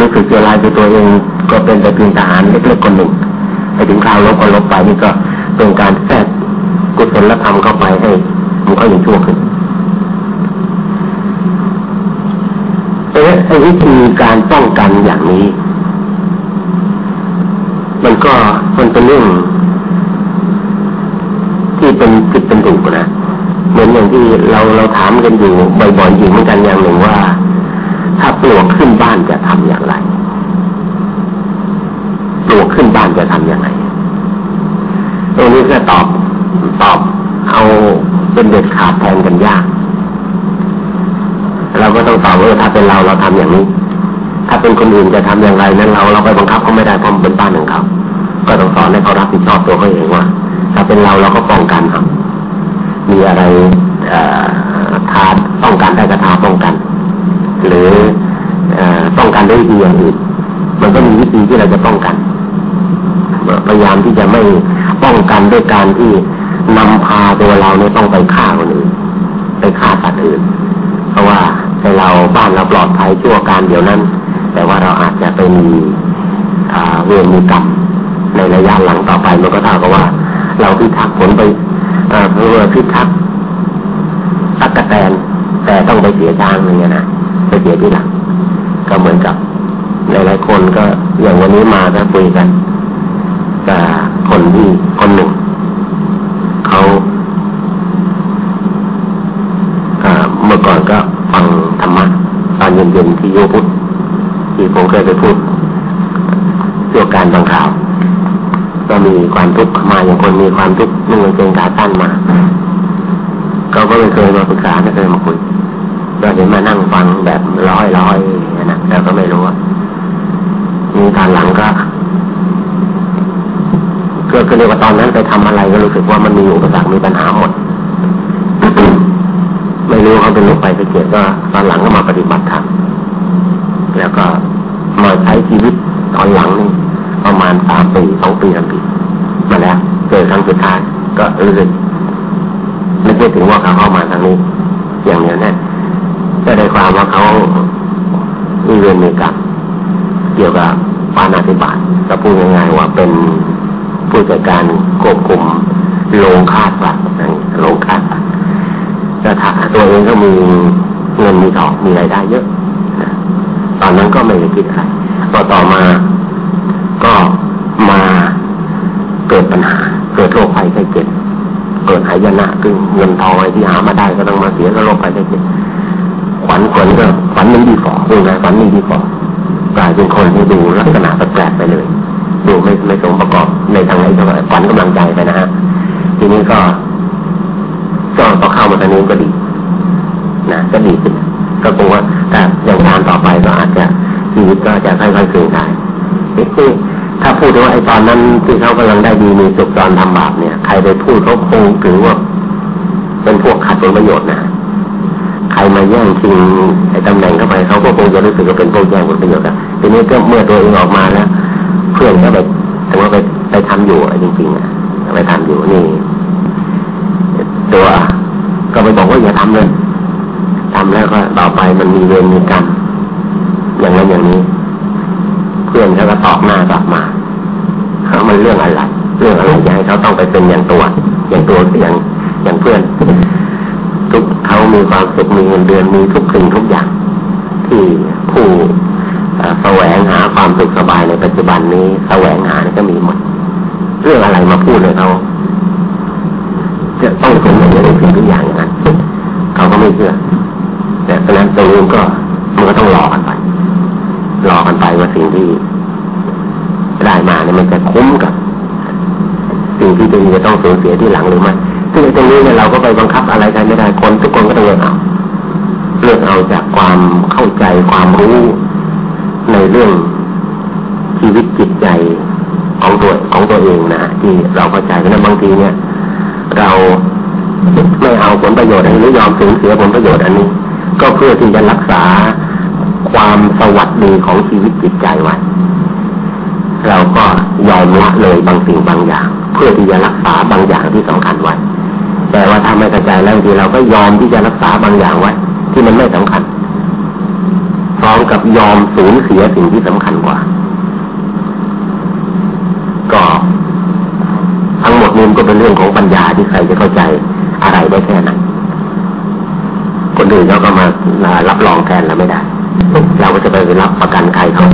รู้สึกเจรายตัวเองก็เป็นแต่เพียงทหารเล็กๆคนหนึ่งไปถึงคราวลบก็ลบไปนี่ก็เป็นการแทรกกุศลธรรมเข้าไปให้มันก็ยังชั่วขึ้นเอ๊ะไอ้วิธีการป้องกันอย่างนี้ มันก็มันเป็นเรื่องที่เป็นผิดเป็นถูกนะเหมือนอย่างที่เราเราถามกันอยู่บ่อยๆอยู่เหมือนกันอย่างหนึ่งว่า ถ้าปลวกขึ้นบ้านจะทำอย่างไร ปลวกขึ้นบ้านจะทำอย่างไรตรงนี้ก็ตอบตอบเอาเป็นเด็ดขาดแทนกันยาก เราก็ต้องตอบว่าถ้าเป็นเราเราทำอย่างนี้ ถ้าเป็นคนอื่นจะทำอย่างไรนั้นเราเราไปบังคับเขาไม่ได้เพราะเป็นบ้านของเขาก็ต้องสอนให้เขารับผิดชอบตัวเขาเองว่า ถ้าเป็นเราเราก็ป้องกันครับมีอะไรทาป้องกันได้ก็ทาป้องกัน หรือป้องกันด้วยวิธีอย่างอื่นมันก็มีวิธีที่เราจะป้องกัน พยายามที่จะไม่ป้องกันด้วยการที่นำพาตัวเราเนี่ยต้องไปฆ่าคนอื่นไปฆ่าสัตว์อื่น เพราะว่าในเราบ้านเราปลอดภัยชั่วการเดียวนั้น แต่ว่าเราอาจจะไปมีเวรมีกรรมในระยะหลังต่อไปมันก็เท่ากับว่า เราพิทักษ์ผลไปเพื่อพิทักษ์ตักกะแตนแต่ต้องไปเสียช้างอย่างเงี้ยนะไปเสียที่หลังก็เหมือนกับหลายๆคนก็อย่างวันนี้มาก็คุยกัน กับคนที่คนหนึ่งเขาเมื่อก่อนก็ฟังธรรมะตอนเย็นๆที่โยพุทธที่ผมเคยไปพูดเกี่ยวกับการบางข่าว ก็มีความทุกข์มาอย่างคนมีความทุกข์นึ่งเป็นขาตั้นมาเขาก็ไม่เคยมาปรึกษาไม่เคยมาคุยก็เห็นมานั่งฟังแบบร้อยร้อยนะแต่ก็ไม่รู้ว่ามีการหลังก็ ก็คือเรียกว่าตอนนั้นไปทำอะไรก็รู้สึกว่ามันมีอุปสรรคมีปัญหาหมด ไม่รู้เขาเป็นลูกไปไปเกียรก็ตอนหลังก็มาปฏิบัติธรรมแล้วก็มาใช้ชีวิตตอนหลังนี่ประมาณสามปีสองปีสามปีมาแล้วเจอครั้งสุดท้ายก็รู้สึกไม่คิดถึงว่าเขาเข้ามาทางนี้ อย่างเนี้ยแน่ก็ได้ความว่าเขามีเวรมีกรรมเกี่ยวกับปานาธิบาตก็พูดง่ายๆว่าเป็น ผู้จัดการควบคุมโรงฆ่าสัตว์โรงฆ่าสัตว์แต่ถ้าตัวเองก็มีเงินมีทองมีรายได้เยอะ ตอนนั้นก็ไม่ได้คิดอะไรพอต่อมาก็มาเกิดปัญหา เกิดโรคภัยไข้เจ็บเกิดหายนะคือเงินทองอะไรที่หามาได้ก็ต้องมาเสียก็โรคภัยไข้เจ็บขวัญขวัญก็ขวัญมันดีฝ่อดูไงขวัญมันดีฝ่อกลายเป็นคนที่ดูลักษณะแปลกไปเลย ดูไม่ไม่สมประกอบในทางไหนก็ขวัญกำลังใจไปนะฮะทีนี้ก็ก็พอเข้ามาทางนี้ก็ดีนะก็ดีขึ้นก็คงว่าแต่อย่างการต่อไปก็อาจจะชีวิตก็จะค่อยๆคืนได้ถ้าพูดว่าไอ้ตอนนั้นที่เขากำลังได้ดีมีสุขตอนทำบาปเนี่ยใครไปพูดเขาคงถือว่าเป็นพวกขัดผลประโยชน์นะใครมาแย่งชิงไอ้ตำแหน่งเข้าไปเขาก็คงจะรู้สึกว่าเป็นพวกแย่งผลประโยชน์อะทีนี้ก็เมื่อตัวเองออกมาแล้ว พื่อนก็ไปแต่ว่าไปไปทำอยู่จริงๆอะไปทำอยู่นี่ ตัว ก็ไปบอกว่าอย่าทำเลยทำแล้วก็ต่อไปมันมีเวรมีกรรมอย่างนั้นอย่างนี้ เพื่อนเขาก็ตอบหน้ากลับมาเขามันเรื่องอะไรเรื่องอะไรจะให้เขาต้องไปเป็นอย่างตัว อย่างตัวอย่างอย่างเพื่อนทุกเขามีความสุขมีเงินเดือนมีทุกสิ่งทุกอย่าง ที่ผู้ แสวงหาความสุขสบายในปัจจุบันนี้แสวงหานี่ก็มีหมด เรื่องอะไรมาพูดเลยเขาจะต้องเป็นอย่างนี้เป็นทุกอย่างนั้นเขาก็ไม่เชื่อ แต่ฉะนั้นตัวเองก็มันก็ต้องรอกันไปรอกันไปว่าสิ่งที่ได้มาเนี่ยมันจะคุ้มกับ สิ่งที่ตัวเองจะต้องสูญเสียที่หลังหรือไม่ซึ่งตรงนี้เนี่ยเราก็ไปบังคับอะไรกันไม่ได้คนทุกคนก็ต้องเลือกเอาเลือกเอาจากความเข้าใจความรู้ ในเรื่องชีวิตจิตใจของตัวของตัวเองนะที่เราเข้าใจเพราะนั้นบางทีเนี่ย เราไม่เอาผลประโยชน์อันนี้ยอมสูญเสียผลประโยชน์อันนี้ ก็เพื่อที่จะรักษาความสวัสดีของชีวิตจิตใจไว้เราก็ยอมละเลยบางสิ่งบางอย่าง เพื่อที่จะรักษาบางอย่างที่สำคัญไว้แต่ว่าถ้าไม่กระจายแล้วทีเราก็ยอมที่จะรักษาบางอย่างไว้ที่มันไม่สำคัญ องกับยอมสูญเสียสิ่งที่สำคัญกว่า ก็ทั้งหมดนี้ก็เป็นเรื่องของปัญญาที่ใครจะเข้าใจอะไรได้แค่นั้นคนอื่นเขาก็มารับรองแทนเราไม่ได้ เราก็จะไปรับประกันใครเขา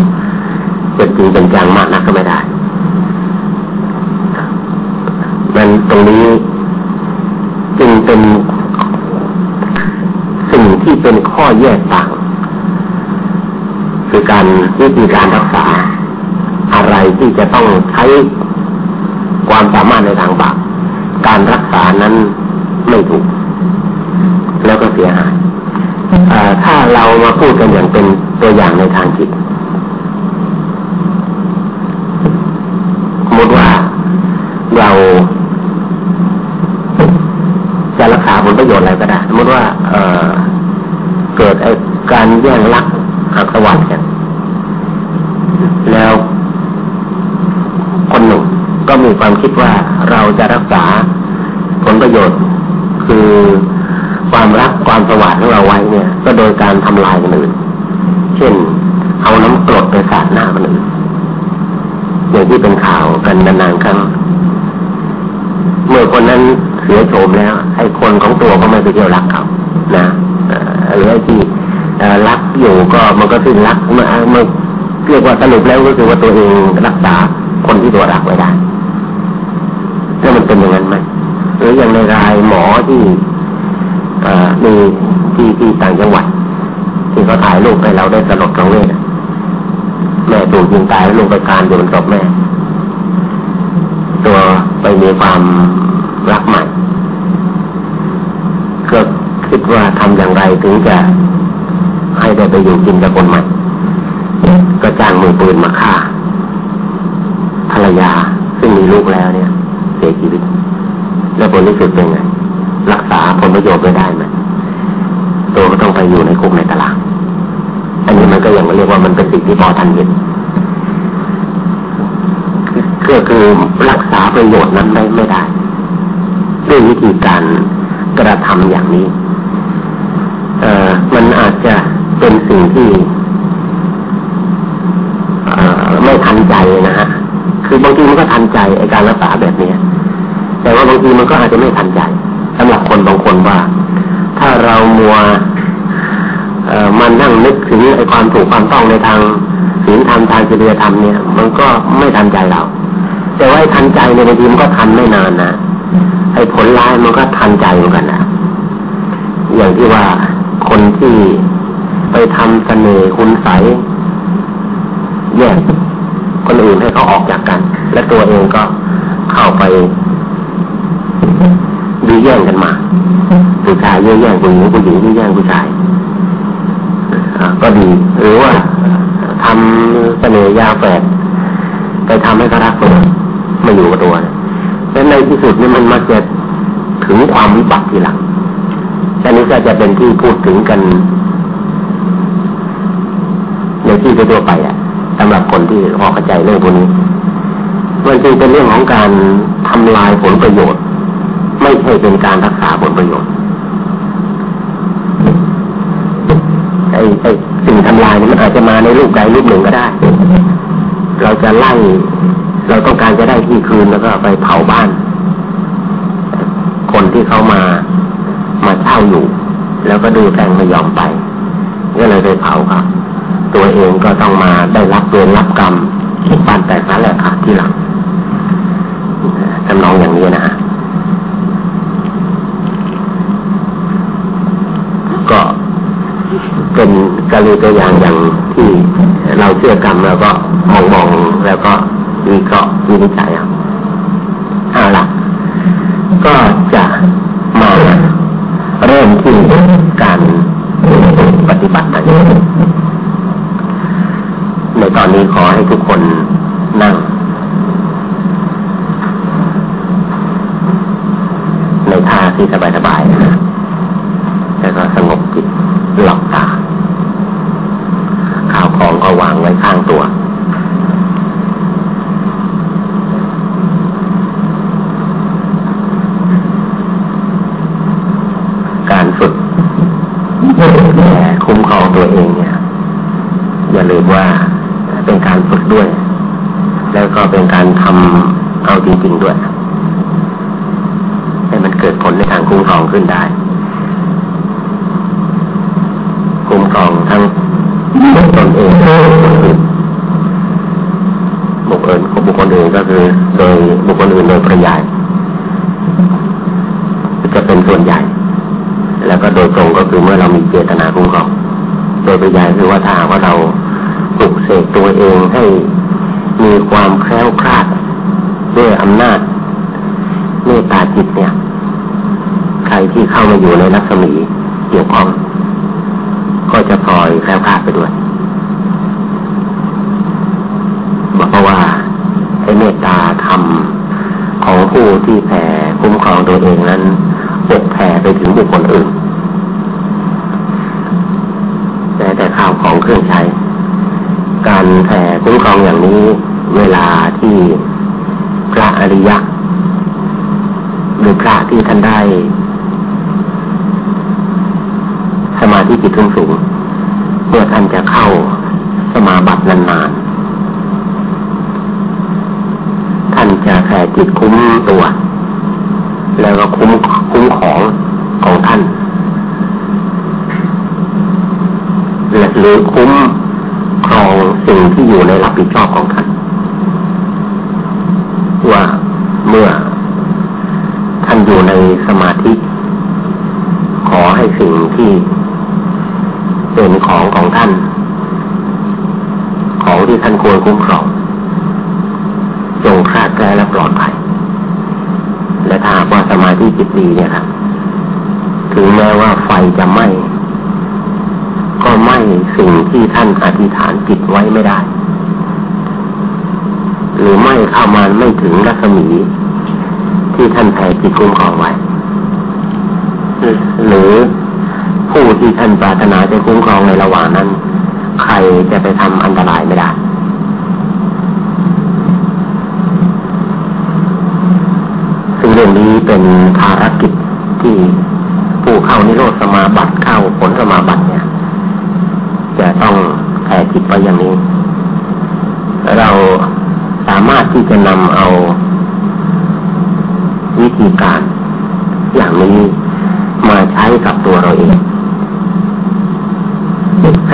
เป็นจริงเป็นจังมากนักก็ไม่ได้มันตรงนี้จึงเป็นสิ่งที่เป็นข้อแยกต่าง คือการวิธีการรักษา อะไรที่จะต้องใช้ความสามารถในทางบาปการรักษานั้นไม่ถูก แล้วก็เสียหายถ้าเรามาพูดกันอย่างเป็นตัวอย่างในทางจิตสมมติว่าเราจะรักษาผลประโยชน์อะไรก็ได้สมมติว่าเเกิดการแย่งลักหักสวัสดิ์กัน แล้ว คนหนุ่มก็มีความคิดว่าเราจะรักษาผลประโยชน์ คือความรักความสวัสดิ์ของเราไว้เนี่ย ก็โดยการทำลายคนอื่น เช่น เอาน้ำกรดไปสาดหน้าคนอื่นอย่างที่เป็นข่าวกันนานๆครั้งเมื่อคนนั้นเสียโฉมแล้วไอ้คนของตัวก็ไม่ไปเที่ยวรักเขานะหรือไอ้ที่รักอยู่ก็มันก็สิ้นรักเมื่อเมื่อ เรียกว่าสรุปแล้วก็คือว่าตัวเองรักษาคนที่ตัวรักไว้ได้แล้วมันเป็นอย่างนั้นไหมหรืออย่างในรายหมอที่มีที่ที่ต่างจังหวัด ที่เขาถ่ายรูปให้เราได้สลดกังเวทแม่ถูกยิงตายลูกไปการอยู่บนศพแม่ ตัวไปมีความรักใหม่ก็คิดว่าทำอย่างไรถึงจะให้ได้ไปอยู่กินกับคนใหม่ มือปืนมาฆ่าภรรยาซึ่งมีลูกแล้วเนี่ย เสียชีวิต แล้วผลที่สุดเป็นไง รักษาผลประโยชน์ไม่ได้ไหมตัวก็ต้องไปอยู่ในคุกในตารางอันนี้มันก็ยังเรียกว่ามันเป็นสิ่งที่พอทันเห็นก็คือรักษาประโยชน์นั้นไม่ไม่ได้ด้วยวิธีการกระทำอย่างนี้ เอ่อมันอาจจะเป็นสิ่งที่ ไม่ทันใจนะฮะ คือบางทีมันก็ทันใจไอการรักษาแบบนี้แต่ว่าบางทีมันก็อาจจะไม่ทันใจสำหรับคนบางคนว่า ถ้าเรามัวเอ่อมันนั่งนึกถึงไอความถูกความต้องในทางศีลธรรมทางจริยธรรมเนี่ย มันก็ไม่ทันใจเรา แต่ว่าทันใจในบางทีมันก็ทันไม่นานนะไอ้ผลร้ายมันก็ทันใจเหมือนกันนะอย่างที่ว่าคนที่ไปทำเสน่ห์คุณใสแย่ คนอื่นให้เขาออกจากกัน และตัวเองก็เข้าไปดีแย่งกันมาผู้ชายแย่งผู้หญิงผู้หญิงแย่งผู้ชายก็ดี หรือว่าทำเสน่ห์ยาแฝดไปทำให้เขารักตัวมาอยู่กับตัวและในที่สุดนี่มันมาจะถึงความวิบัติทีหลังอันนี้ก็จะเป็นที่พูดถึงกันในที่ทั่วไปอะ สำหรับคนที่พอเข้าใจเรื่องพวกนี้มันจึงเป็นเรื่องของการทำลายผลประโยชน์ ไม่ใช่เป็นการรักษาผลประโยชน์ไอ้ไอ้สิ่งทำลายนี่มันอาจจะมาในรูปใดรูปหนึ่งก็ได้ เราจะไล่เราต้องการจะได้ที่คืนแล้วก็ไปเผาบ้าน คนที่เขามามาเช่าอยู่ แล้วก็ดูแทงไม่ยอมไป ก็เลยไปเผาครับ ตัวเองก็ต้องมาได้รับเวรรับกรรมบ้านแตกนั่นแหละค่ะที่หลังทำนองอย่างนี้นะฮะก็เป็นกรณีตัวอย่างอย่างที่เราเชื่อกรรมแล้วก็มองมองแล้วก็วิเคราะห์วินิจฉัยเอาละก็จะมาเริ่มที่การปฏิบัติใน ตอนนี้ขอให้ทุกคนนั่ง ในท่าที่สบายๆนะแล้วก็สงบจิตหลับตา ข่าวของก็วางไว้ข้างตัวการฝึกแค่คุ้มครองตัวเองเนี่ย ว่าเป็นการฝึกด้วย แล้วก็เป็นการทำเอาจริงๆด้วยให้มันเกิดผลในทางคุ้มครองขึ้นได้ คุ้มครองทั้งตนเองบุคคลบุคคลอื่นก็คือ โดยบุคคลอื่นโดยประยายจะเป็นส่วนใหญ่ แล้วก็โดยตรงก็คือเมื่อเรามีเจตนาคุ้มครองโดยประยายคือว่าถ้าว่าเราปลุกเสกตัวเองให้มีความแคล้วคลาดด้วยอำนาจเมตตาจิตเนี่ย ใครที่เข้ามา อยู่ในรัศมีเกี่ยวข้อง ก็จะพลอยแคล้วคลาดไปด้วยเพราะว่าไอ้เมตตาธรรมของผู้ที่แผ่คุ้มครองตัวเองนั้นปกแผ่ไปถึงบุคคลอื่นแต่แต่ข้าวของเครื่องใช้ การแผ่คุ้มครองอย่างนี้เวลาที่พระอริยะหรือพระที่ท่านได้ สมาธิจิตสูงเมื่อท่านจะเข้าสมาบัตินานๆ ท่านจะแผ่จิตคุ้มตัว แล้วก็คุ้มคุ้มของของท่านและหรือคุ้มครองสิ่งที่อยู่ในรับผิดชอบของท่านว่าเมื่อท่านอยู่ในสมาธิ ขอให้สิ่งที่ เป็นของของท่าน ของที่ท่านควรคุ้มครองจงคลาดแคลและปลอดภัย และถ้าว่าสมาธิจิตดีเนี่ยครับถึงแม้ว่าไฟจะไหม้ก็ไหม้สิ่งที่ท่านอธิษฐานจิตไว้ไม่ได้ หรือไหม้เข้ามาไม่ถึงรัศมีที่ท่านแผ่จิตคุ้มครองไว้หรือ ผู้ที่ท่านปรารถนาจะคุ้มครองในระหว่างนั้น ใครจะไปทำอันตรายไม่ได้ซึ่งเรื่องนี้เป็นภารกิจที่ผู้เข้านิโรธสมาบัติเข้าผลสมาบัติเนี่ย จะต้องแผ่จิตไปอย่างนี้ เราสามารถที่จะนำเอาวิธีการอย่างนี้มาใช้กับตัวเราเอง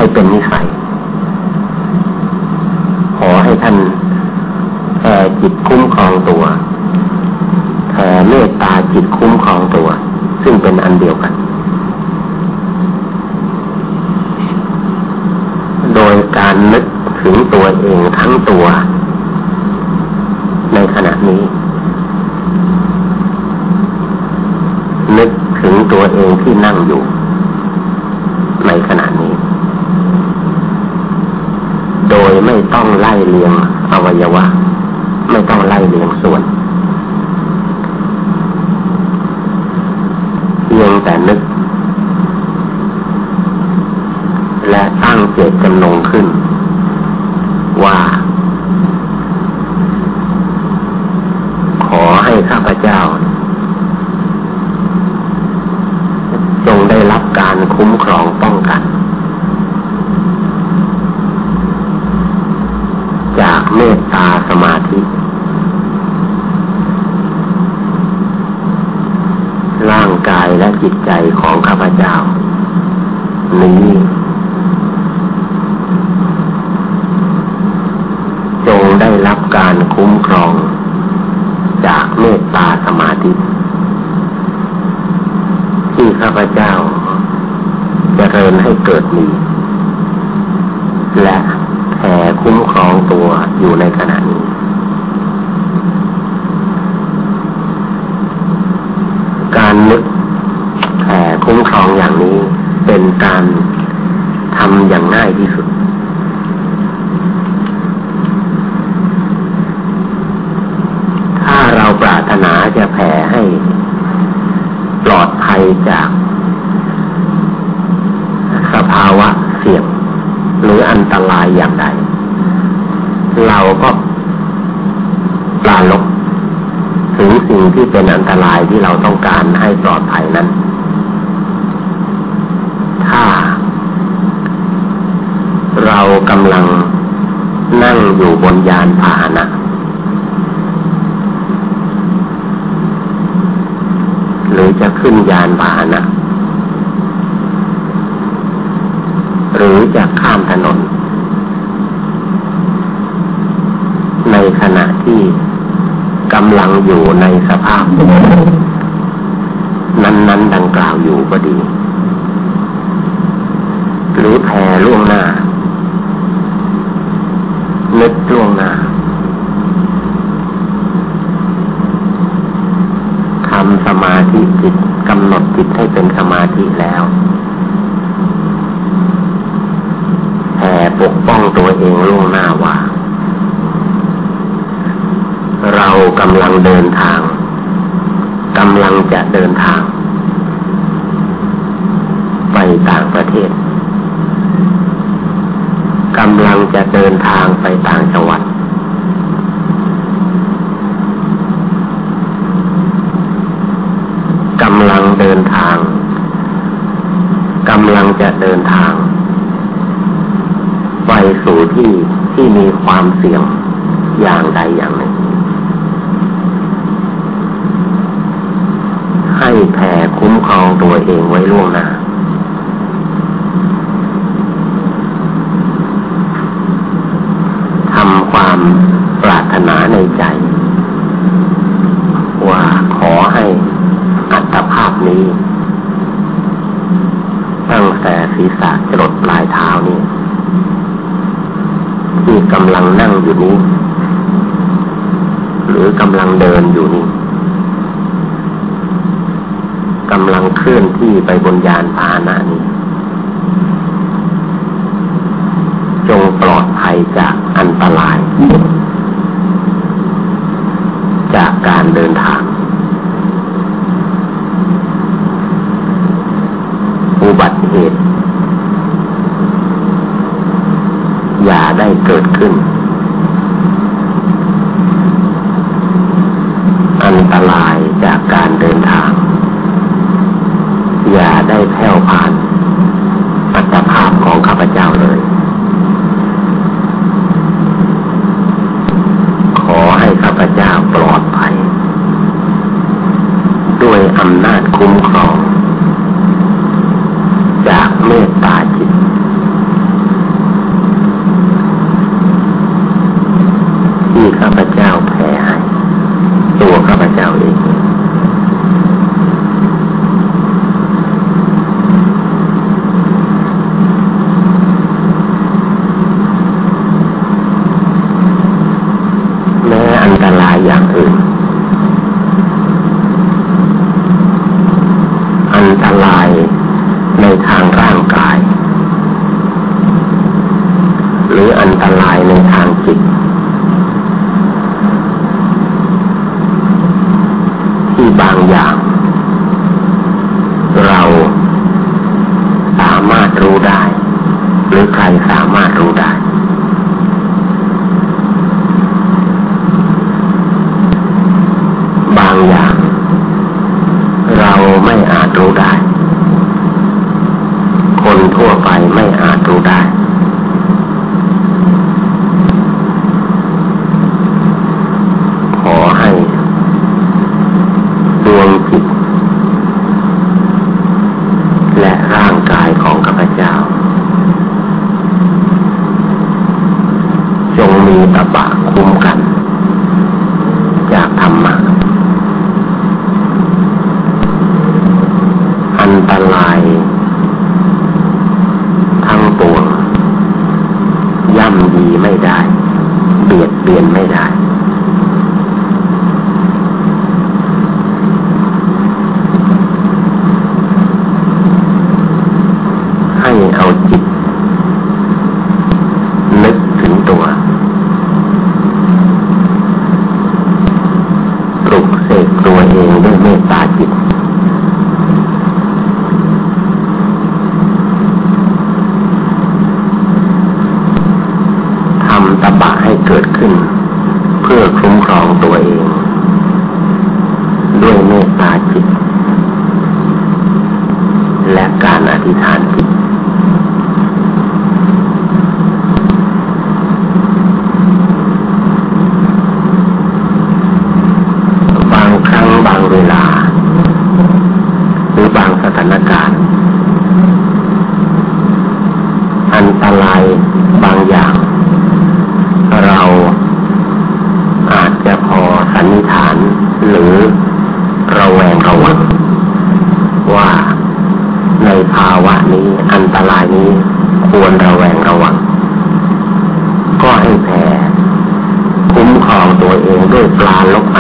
ให้เป็นนิสัย ขอให้ท่านจิตคุ้มครองตัวแผ่เมตตาจิตคุ้มครองตัว ซึ่งเป็นอันเดียวกัน โดยการนึกถึงตัวเองทั้งตัว ในขณะนี้ นึกถึงตัวเองที่นั่งอยู่ ในขณะนี้ โดย ไม่ต้องไล่เลียงอวัยวะ ไม่ต้องไล่เลียงส่วนเพียงแต่นึก และตั้งเจตจำนงขึ้น ว่า ขอให้ข้าพเจ้า จงได้รับการคุ้มครองป้องกัน จาก เมตตาสมาธิ ร่างกายและจิตใจของข้าพเจ้า นี้จงได้รับการคุ้มครอง จากเมตตาสมาธิ ที่ข้าพเจ้าจะเริญให้เกิดมีและ คุ้มครองตัวอยู่ในขณะนี้ การนึกแผ่คุ้มครองอย่างนี้เป็นการทำอย่างง่ายที่สุด ถ้าเราปรารถนาจะแผ่ให้ปลอดภัยจาก สภาวะเสี่ยงหรืออันตรายอย่างใด เราก็ปลาลบถึงสิ่งที่เป็นอันตราย ที่เราต้องการให้ปลอดภัยนั้น ถ้า เรากำลังนั่งอยู่บนยานพาหนะหรือจะขึ้นยานพาหนะ หรือจะข้ามถนนในขณะที่กำลังอยู่ในสภาพ นั้น ๆ ดังกล่าวอยู่ก็ดี หรือแผ่ล่วงหน้านึกล่วงหน้าทำสมาธิจิตกำหนดจิตให้เป็นสมาธิแล้วแผ่ปกป้องตัวเองล่วงหน้าว่า เรากำลังเดินทางกำลังจะเดินทาง ไปต่างประเทศกำลังจะเดินทางไปต่างจังหวัด กำลังเดินทาง กำลังจะเดินทาง ไปสู่ที่ที่มีความเสี่ยงอย่างใดอย่างหนึ่ง ให้แผ่คุ้มครองตัวเองไว้ล่วงหน้าทำความปรารถนาในใจ ว่าขอให้อัตภาพนี้ ตั้งแต่ศีรษะจรดปลายเท้านี้ที่กำลังนั่งอยู่นี้ หรือกำลังเดินอยู่นี้ กำลังเคลื่อนที่ไปบนยานพาหนะนี้ จงปลอดภัยจากอันตราย จากการเดินทาง อุบัติเหตุ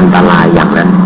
Anta layak nanti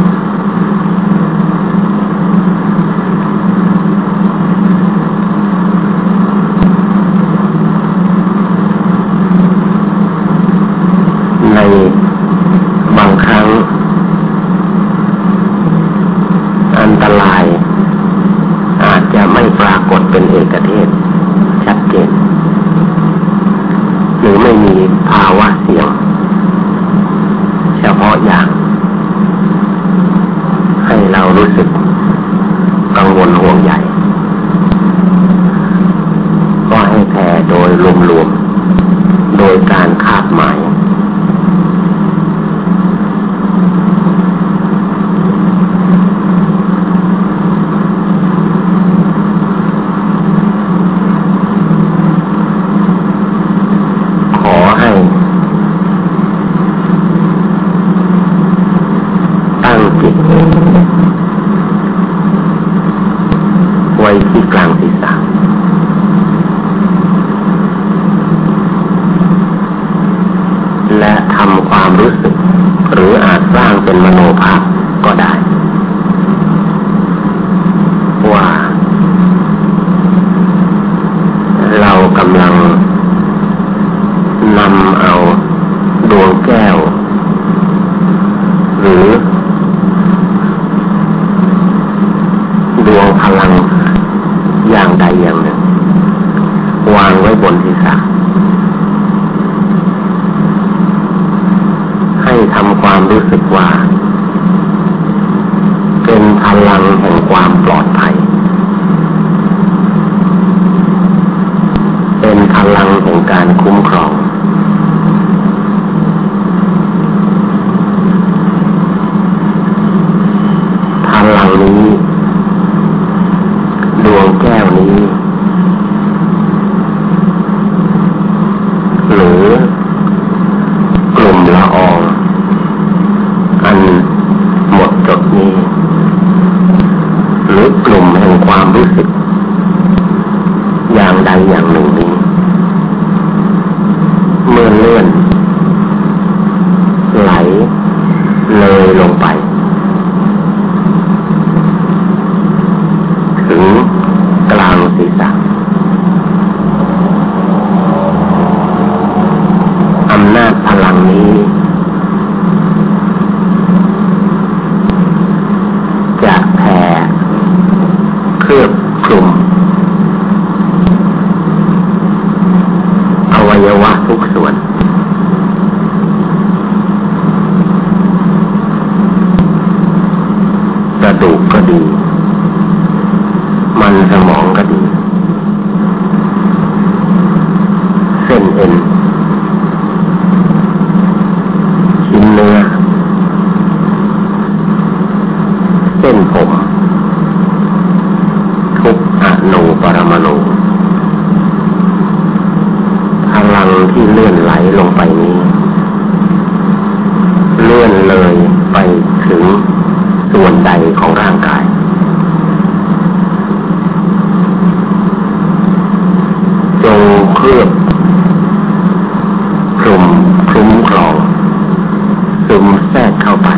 ซึมแทรกเข้าไป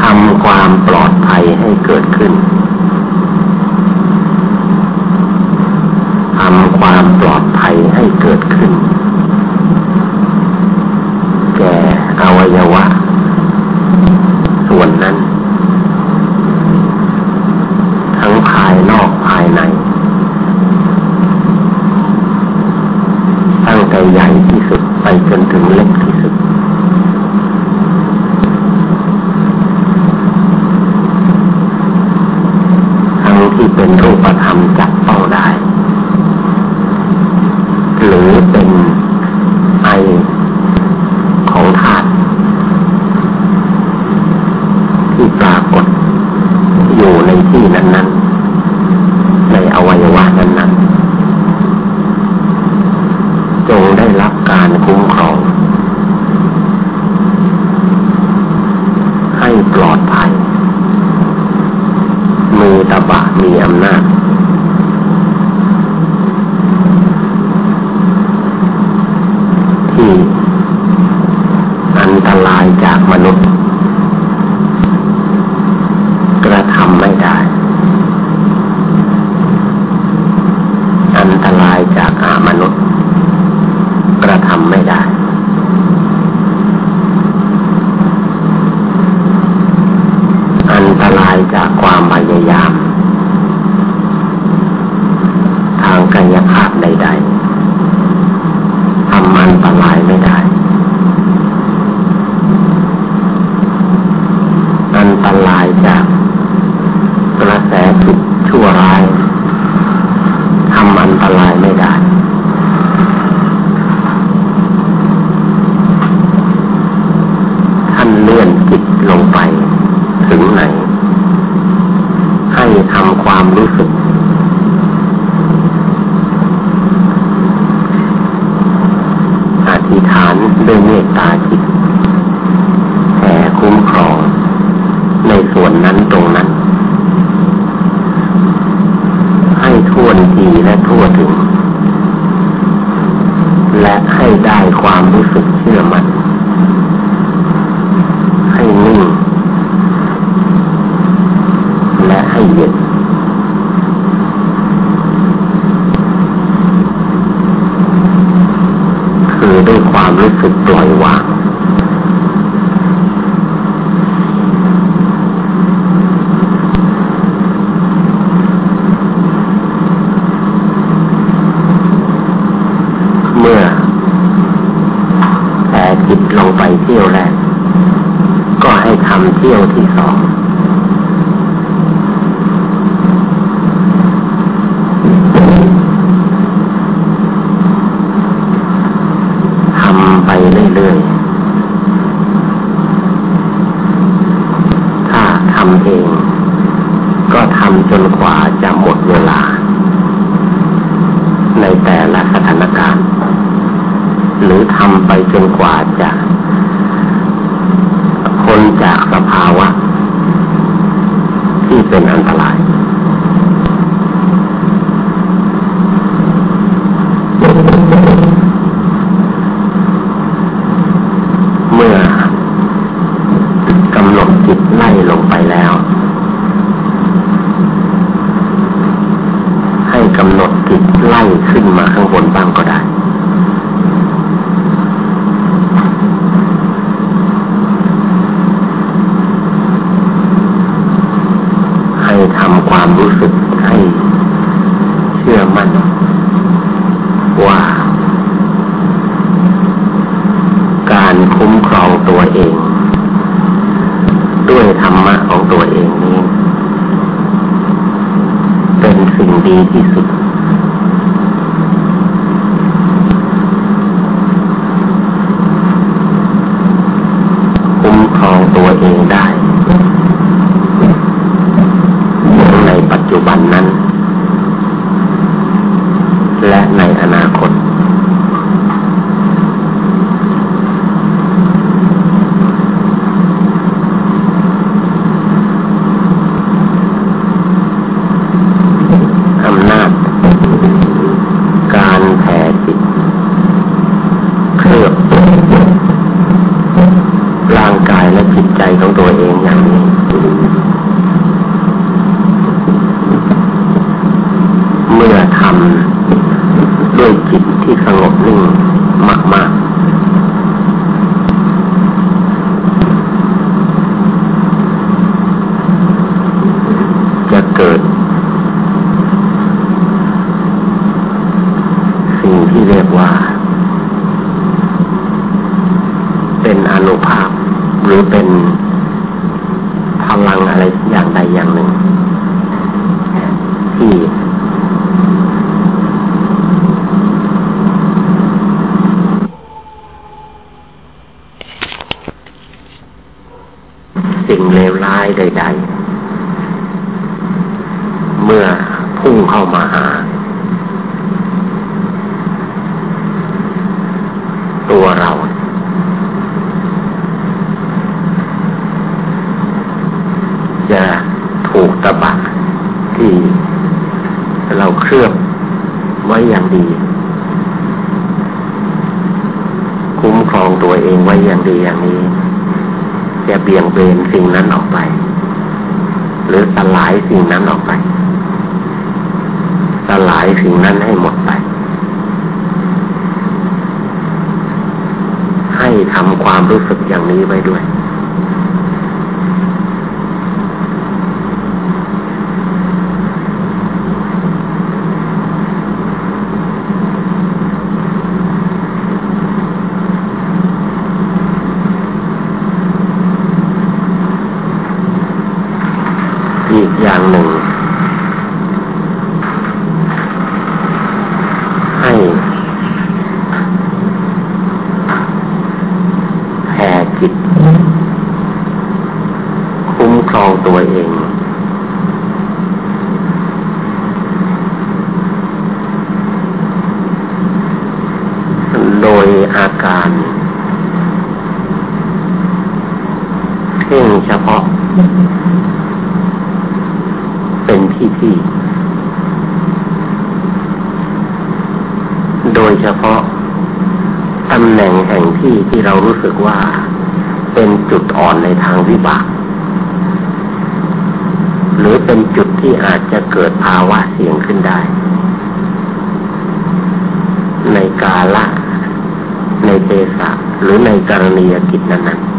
ทำความปลอดภัยให้เกิดขึ้นทำความปลอดภัยให้เกิดขึ้น Quran ใจ เมื่อพุ่งเข้ามาหา you by doing. เป็นจุดอ่อนในทางวิบาก หรือเป็นจุดที่อาจจะเกิดภาวะเสี่ยงขึ้นได้ ในกาละ ในเทสะหรือในกรณียกิจนั้นๆ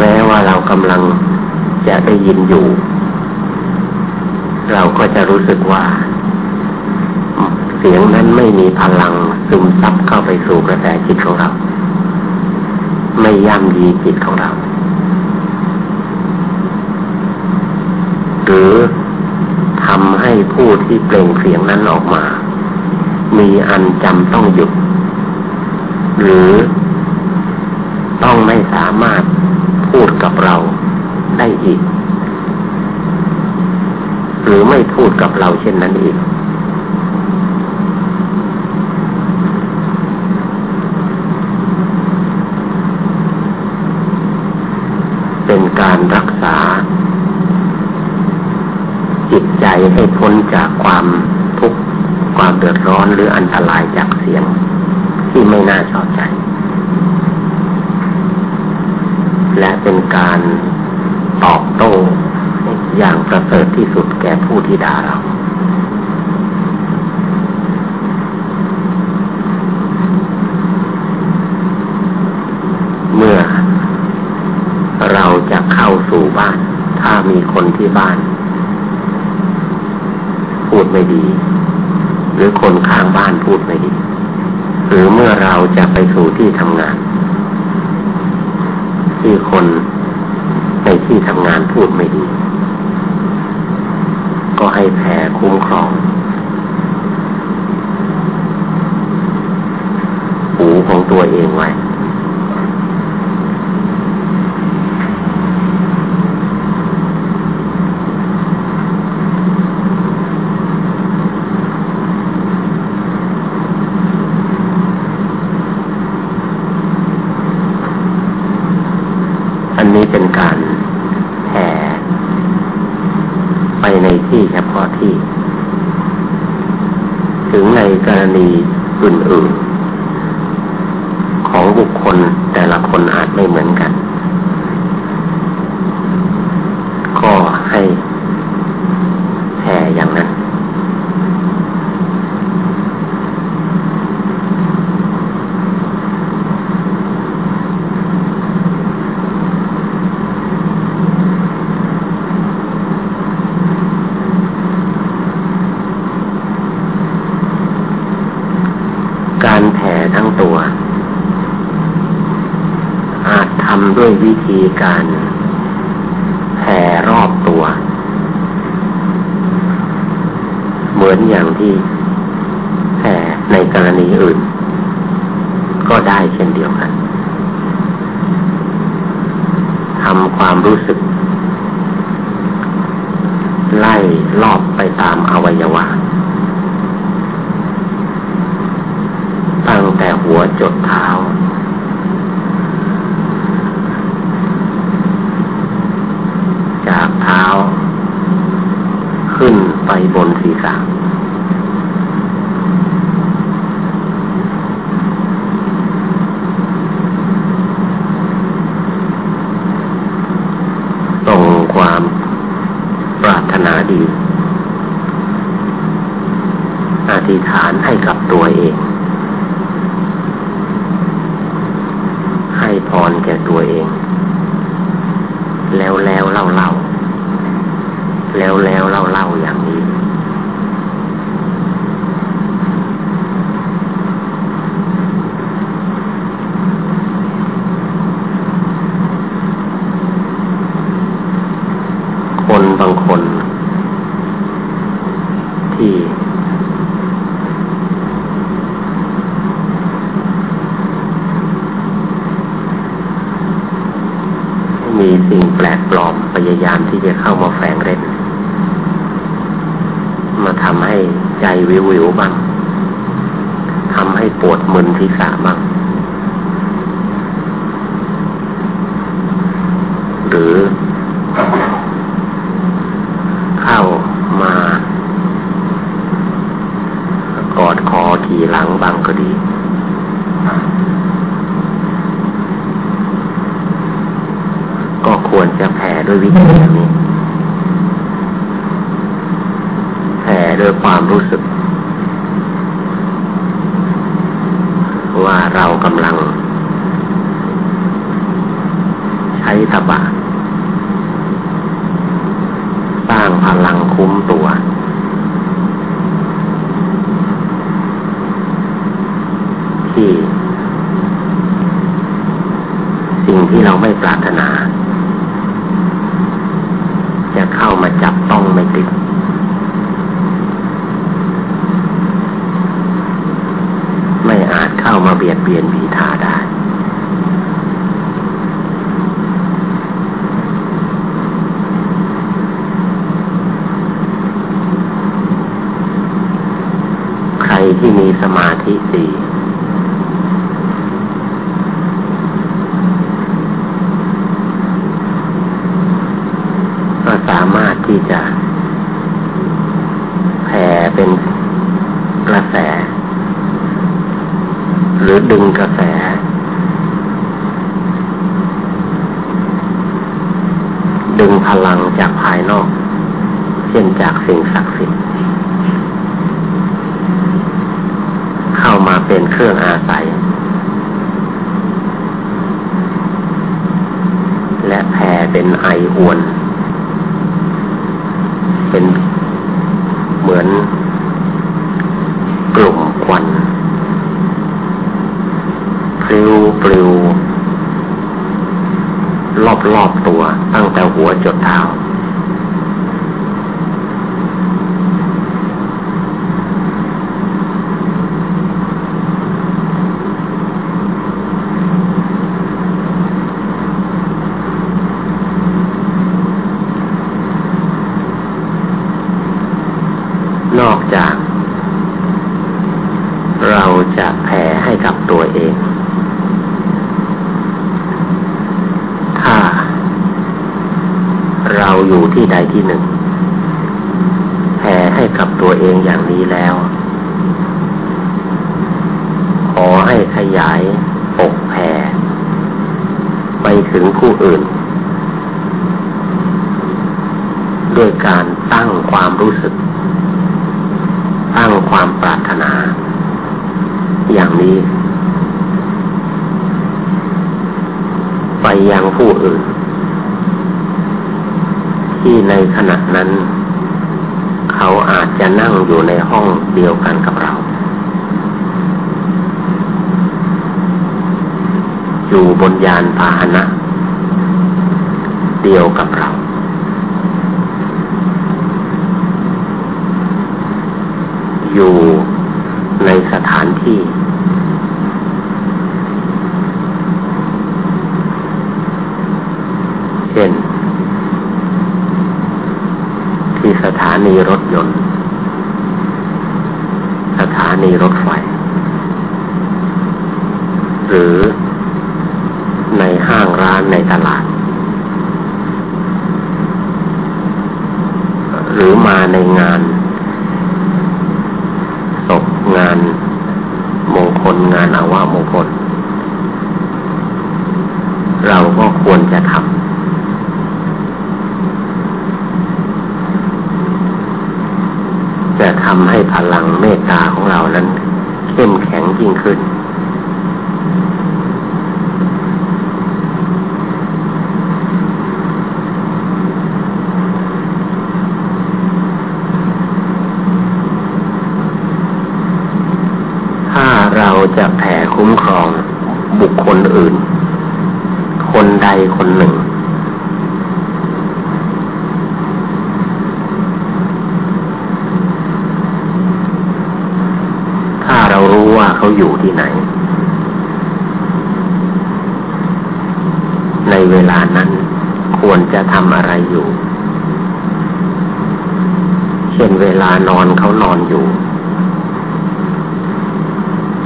แม้ว่าเรากำลังจะได้ยินอยู่ เราก็จะรู้สึกว่า เสียงนั้นไม่มีพลังซึมซับเข้าไปสู่กระแสจิตของเรา ไม่ย่ำยีจิตของเรา หรือทำให้ผู้ที่เปล่งเสียงนั้นออกมา มีอันจำต้องหยุด หรือต้องไม่ เราได้อีก หรือไม่พูดกับเราเช่นนั้นอีก เป็นการรักษา จิตใจให้พ้นจากความทุกข์ความเดือดร้อนหรืออันตรายจากเสียง ที่ไม่น่าชอบใจ และเป็นการตอบโต้อย่างประเสริฐที่สุดแก่ผู้ที่ด่าเรา เมื่อเราจะเข้าสู่บ้าน ถ้ามีคนที่บ้าน พูดไม่ดี หรือคนข้างบ้านพูดไม่ดี หรือเมื่อเราจะไปสู่ที่ทำงาน ที่คนในที่ทำงานพูดไม่ดี ก็ให้แผ่คุ้มครอง หูของตัวเองไว้ อีก ถึงในกรณีอื่นๆของบุคคลแต่ละคนอาจไม่เหมือนกัน การ ที่มีสมาธิดี ที่ในขณะนั้น เขาอาจจะนั่งอยู่ในห้องเดียวกันกับเรา อยู่บนยานพาหนะ เดียวกับเรา อยู่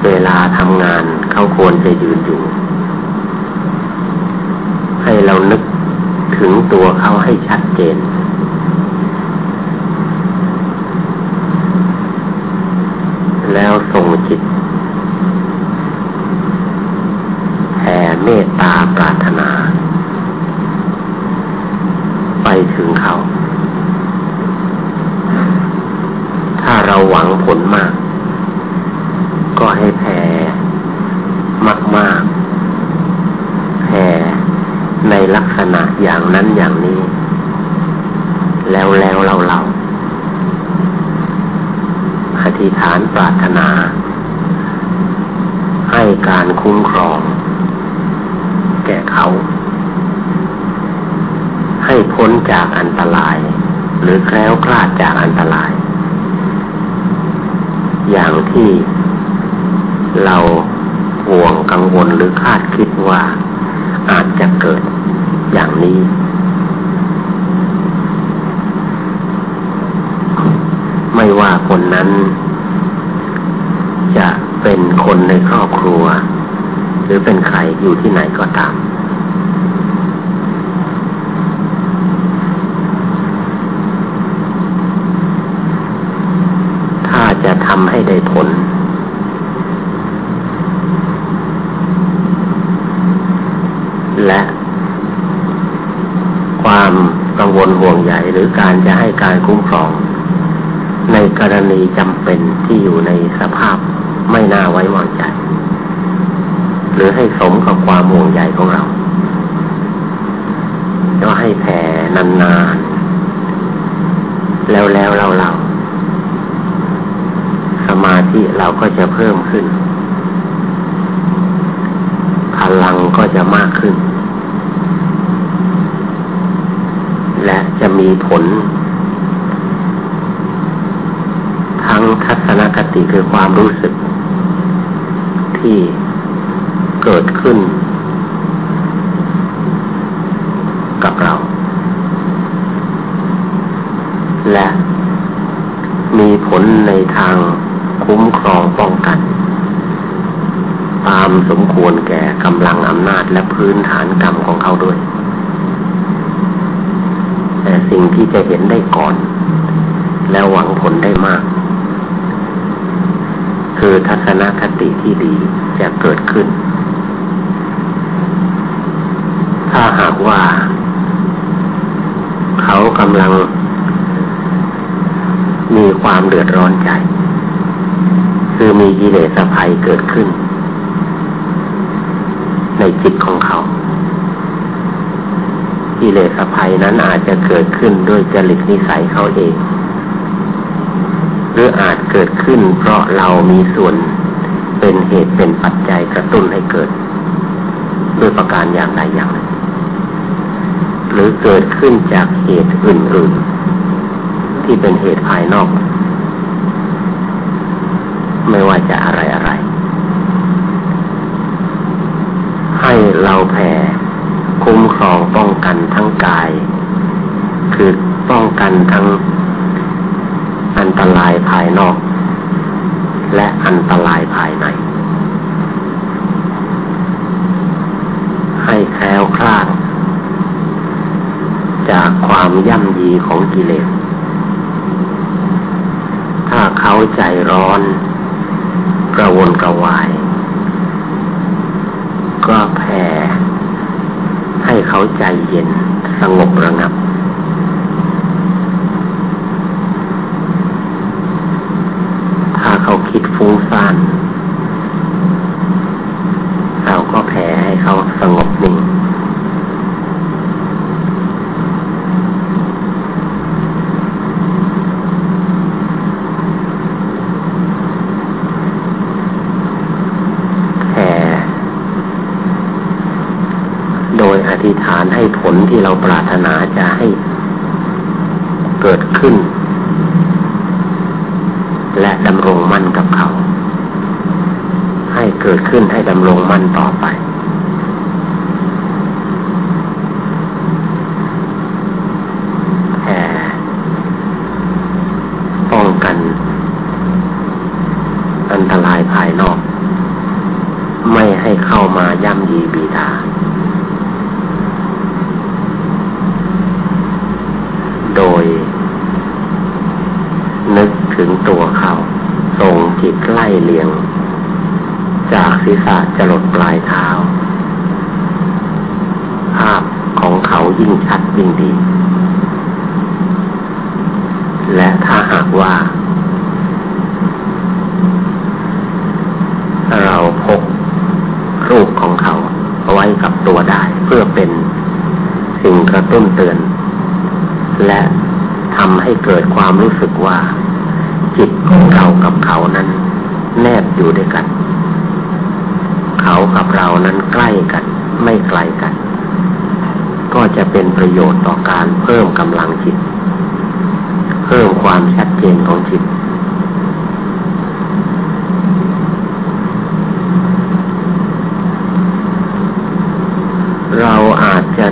เวลาทำงานเขาควรจะยืนอยู่ ให้เรานึกถึงตัวเขาให้ชัดเจน แล้วส่งจิตเมตตาปรารถนา ไปถึงเขา ถ้าเราหวังผลมาก ก็ให้แผ่มากๆแผ่ในลักษณะอย่างนั้นอย่างนี้ แล้วแล้วเราเราอธิษฐานปรารถนา ให้การคุ้มครองแก่เขา ให้พ้นจากอันตราย หรือแคล้วคลาดจากอันตราย อย่างที่เราห่วงกังวลหรือคาดคิดว่าอาจจะเกิดอย่างนี้ ไม่ว่าคนนั้น จะเป็นคนในครอบครัวหรือเป็นใครอยู่ที่ไหนก็ตาม ถ้าจะทำให้ได้ผล และ ความกังวลห่วงใยหรือการจะให้การคุ้มครอง ในกรณีจำเป็นที่อยู่ในสภาพไม่น่าไว้วางใจหรือให้สมกับความห่วงใยของเราก็ให้แผ่ นานๆ แล้วแล้วเราเราสมาธิเราก็จะเพิ่มขึ้น พลังก็จะมากขึ้น และจะมีผล ทั้งทัศนคติคือความรู้สึก ที่เกิดขึ้น กับเรา และมีผลในทางคุ้มครองป้องกัน ตาม สมควรแก่กำลังอำนาจและพื้นฐานกรรมของเขาด้วย แต่สิ่งที่จะเห็นได้ก่อน แล้วหวังผลได้มาก คือทัศนคติที่ดีจะเกิดขึ้น ถ้าหากว่า เขากำลัง มีความเดือดร้อนใจ คือมีกิเลสภัยเกิดขึ้น ในจิตของเขากิเลสภัยนั้นอาจจะเกิดขึ้นด้วยจริตนิสัยเขาเอง หรืออาจเกิดขึ้นเพราะเรามีส่วนเป็นเหตุเป็นปัจจัยกระตุ้นให้เกิด ด้วยประการอย่างใดอย่างหนึ่งหรือเกิดขึ้นจากเหตุอื่นๆที่เป็นเหตุภายนอก ไม่ว่าจะอะไรอะไร ให้เราแผ่คุ้มครองป้องกันทั้งกาย คือป้องกันทั้งอันตรายภายนอก และอันตรายภายใน และทำให้เกิดความรู้สึกว่า จิตของเรากับเขานั้น แนบอยู่ด้วยกัน เขากับเรานั้นใกล้กัน ไม่ไกลกัน ก็จะเป็นประโยชน์ต่อการเพิ่มกำลังจิต เพิ่มความชัดเจนของจิตเราอาจจะ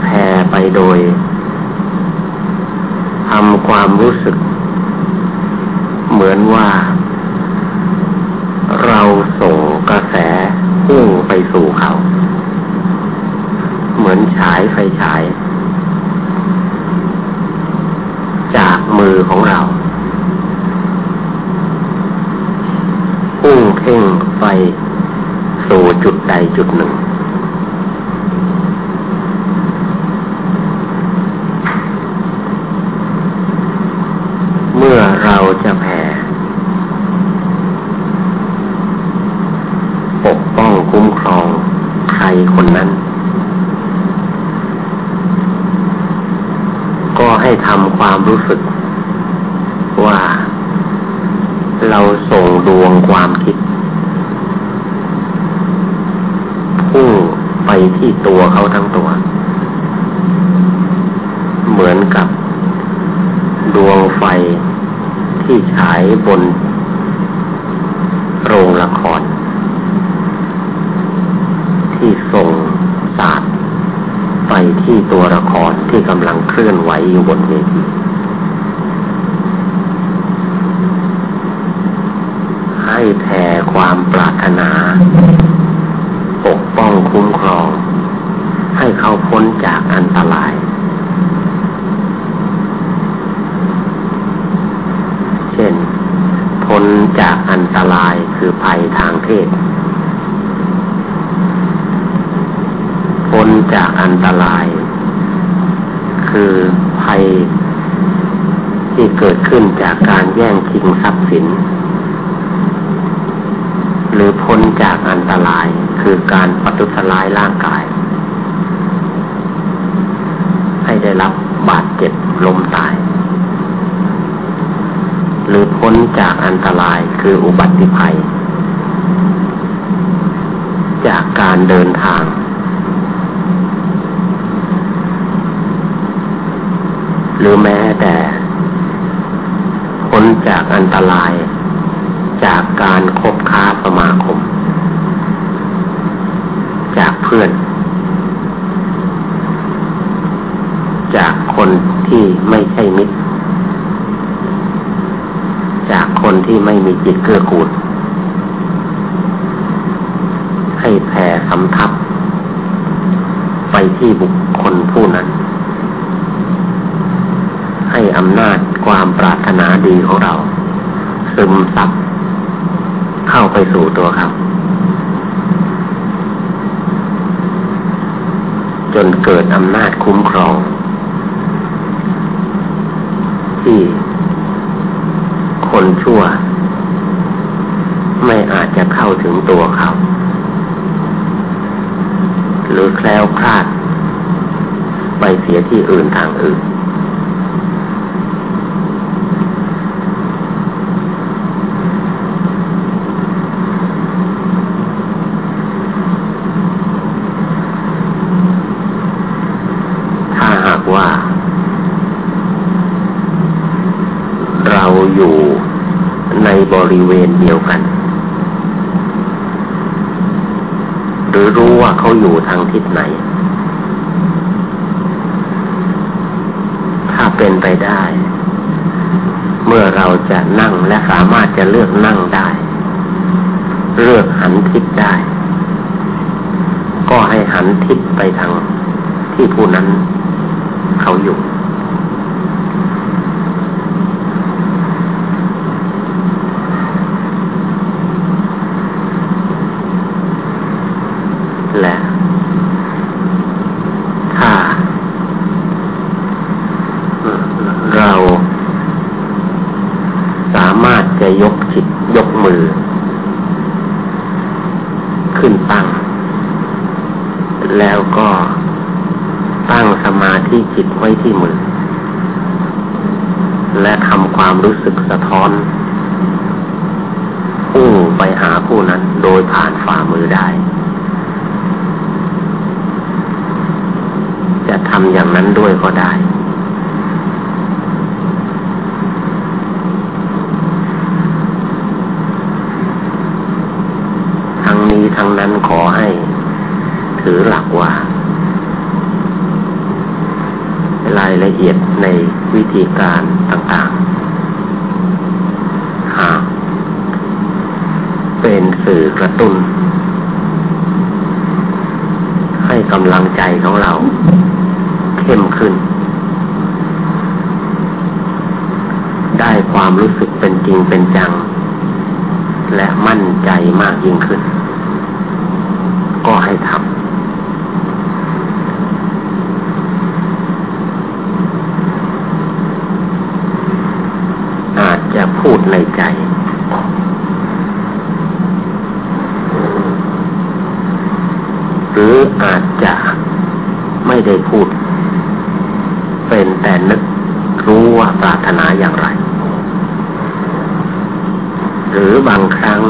แผ่ไปโดย ภัยทางเพศพ้นจากอันตราย คือภัยที่เกิดขึ้นจากการแย่งชิงทรัพย์สิน หรือพ้นจากอันตรายคือการปัตุสลายร่างกาย ให้ได้รับบาดเจ็บลมต รือพ้นจากอันตรายคืออุบัติภัย จากการเดินทาง หรือแม้แต่พ้นจากอันตราย จากการคบค้าสมาคม จากเพื่อน จากคนที่ไม่ใช่มิตร นที่ไม่มีจิตเกื้อกูลให้แผ่สำทับ ไปที่บุคคลผู้นั้น ให้อำนาจความปรารถนาดีของเรา ซึมซับเข้าไปสู่ตัวเขาจนเกิดอำนาจคุ้มครอง ที่ คนชั่ว ไม่อาจจะเข้าถึงตัวเขา หรือแคล้วคลาด ไปเสียที่อื่นทางอื่นบริเวณเดียวกัน หรือรู้ ว่าเขาอยู่ทางทิศไหน ถ้าเป็นไปได้ เมื่อเราจะนั่งและสามารถจะเลือกนั่งได้ เลือกหันทิศได้ ก็ให้หันทิศไปทางที่ผู้นั้นเขาอยู่ไว้ที่มือ และทำความรู้สึกสะท้อนพุ่งไปหาผู้นั้นโดยผ่านฝ่ามือได้ จะทำอย่างนั้นด้วยก็ได้ ทั้งนี้ทั้งนั้นขอให้ถือหลักว่ารายละเอียดในวิธีการต่างๆ หากเป็นสื่อกระตุ้น ให้กำลังใจของเราเข้มขึ้น ได้ความรู้สึก เป็นจริงเป็นจัง และมั่นใจมากยิ่งขึ้น ก็ให้ทำพูดในใจ หรืออาจจะไม่ได้พูด เป็นแต่นึกรู้ว่าปรารถนาอย่างไร หรือบางครั้ง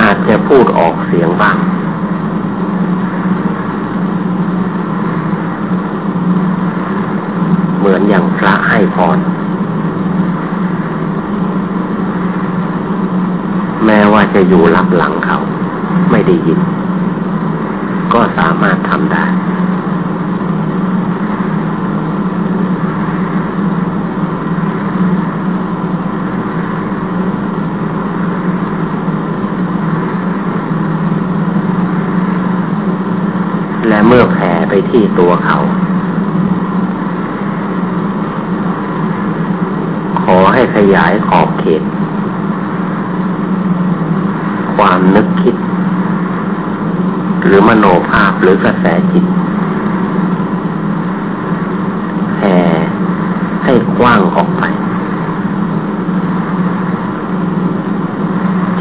อาจจะพูดออกเสียงบ้าง เหมือนอย่างพระให้พรแม้ว่าจะอยู่รับหลังเขา ไม่ได้ยิน ก็สามารถทำได้ และเมื่อแผ่ไปที่ตัวเขา ขอให้ขยายขอบเขตความนึกคิด หรือมโนภาพหรือกระแสจิตแผ่ให้กว้างออกไป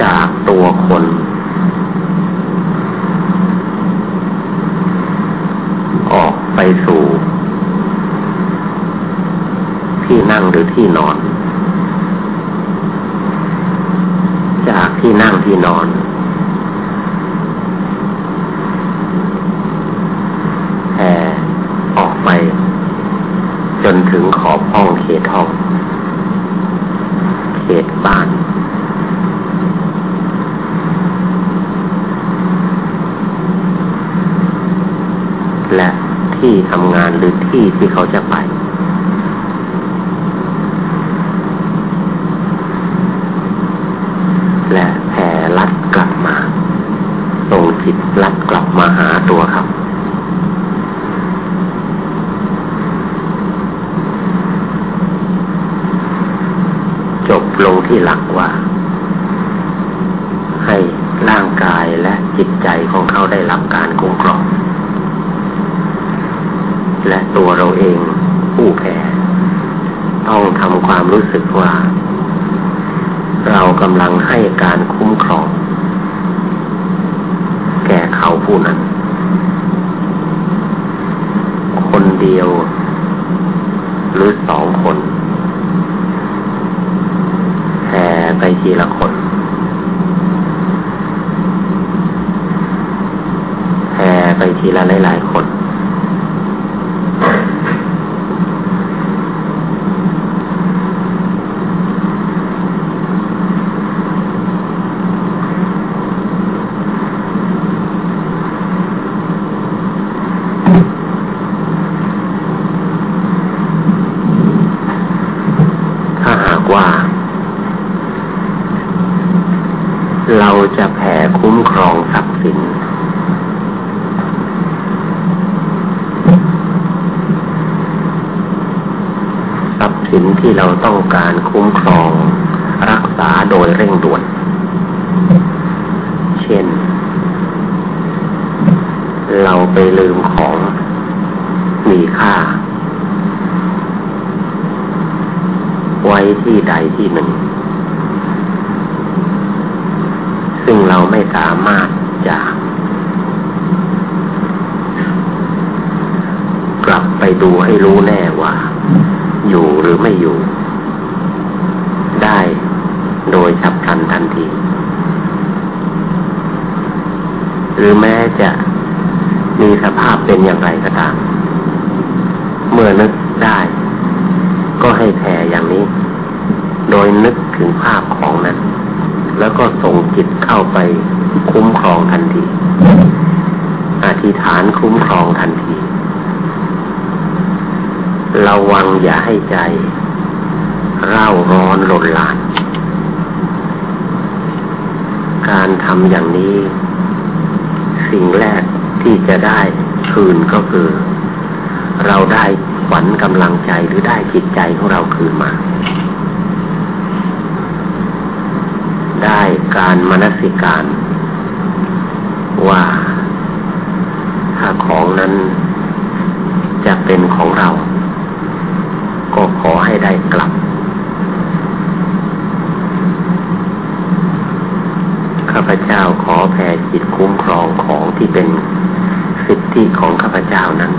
จากตัวคน ออกไปสู่ ที่นั่งหรือที่นอน จากที่นั่งที่นอน แผ่ออกไป จนถึงขอบห้องเขตห้อง เขตบ้านและที่ทำงานหรือที่ที่เขาจะไป จิตลัดกลับมาหาตัวครับ จบลงที่หลักว่า ให้ร่างกายและจิตใจของเขาได้รับการคุ้มครอง และตัวเราเองผู้แพ้ต้องทำความรู้สึกว่า เรากำลังให้การคุ้มครอง แก่เขาผู้นั้นเดียว หรือสองคนแผ่ไปทีละคนแผ่ไปทีละหลาย ๆ คนเราจะแผ่คุ้มค รองทรัพย์สินทรัพย์สินที่เราต้องการคุ้มครอง รักษาโดยเร่งด่วน เช่น เราไปลืมของมีค่า ไว้ที่ใดที่หนึ่ง ซึ่งเราไม่สามารถจะ กลับ ไปดูให้รู้แน่ว่า อยู่หรือไม่อยู่ ได้โดยฉับพลันทันที หรือแม้จะมีสภาพเป็นอย่างไรก็ตาม เมื่อนึกได้ ก็ให้แผ่อย่างนี้ โดยนึกถึงภาพของนั้น แล้วก็ส่งจิตเข้าไปคุ้มครองทันที อธิษฐานคุ้มครองทันที ระวังอย่าให้ใจเร่าร้อนหล่นลาน การทำอย่างนี้ สิ่งแรกที่จะได้คืนก็คือ เราได้ขวัญกำลังใจหรือได้จิตใจของเราคืนมา ได้การมนสิการ ว่าถ้าของนั้นจะเป็นของเรา ขอให้ได้กลับ ข้าพเจ้าขอแผ่จิตคุ้มครองของที่เป็นสิทธิของข้าพเจ้านั้น